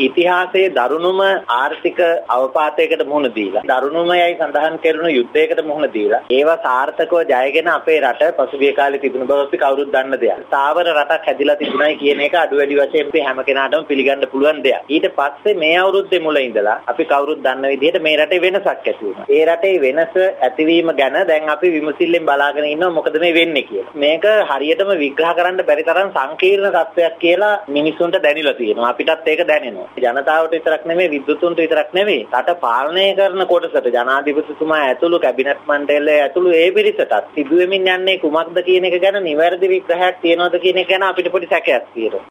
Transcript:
ඉතිහාසයේ දරුණුම ආර්ථික අවපාතයකට මුහුණ දීලා දරුණුමයයි සඳහන් කරන යුද්ධයකට මුහුණ දීලා ඒවා සාර්ථකව ජයගෙන අපේ රට පසුගිය කාලේ තිබුණ බව අපි කවුරුත් දන්න දෙයක්. ස්ථාවර රටක් හැදිලා තිබුණයි කියන එක අඩු වැඩි වශයෙන් අපි හැම කෙනාටම පිළිගන්න පුළුවන් දෙයක්. ඊට පස්සේ මේ අවුරුද්දේ මුල ඉඳලා අපි කවුරුත් දන්න විදිහට මේ රටේ වෙනසක් ඇති වුණා. ඒ රටේ වෙනස ඇතිවීම ගැන දැන් අපි විමසිල්ලෙන් බලාගෙන ඉන්නවා මොකද මේ වෙන්නේ කියලා. මේක හරියටම විග්‍රහ කරන්න බැරි තරම් සංකීර්ණ තත්ත්වයක් කියලා මිනිස්සුන්ට දැනෙලා තියෙනවා. අපිටත් ඒක දැනෙනවා. ජනතාවට විතරක් නෙමෙයි විද්‍යුතුන්ට විතරක් නෙමෙයි රට පාලනය කරන කොටසට ජනාධිපතිතුමා ඇතුළු කැබිනට් මණ්ඩලය ඇතුළු ඒ පිරිසටත් සිදුවෙමින් යන්නේ කුමක්ද කියන එක ගැන නිවැරදි විග්‍රහයක් තියනවද කියන එක ගැන අපිට පොඩි සැකයක් තියෙනවා.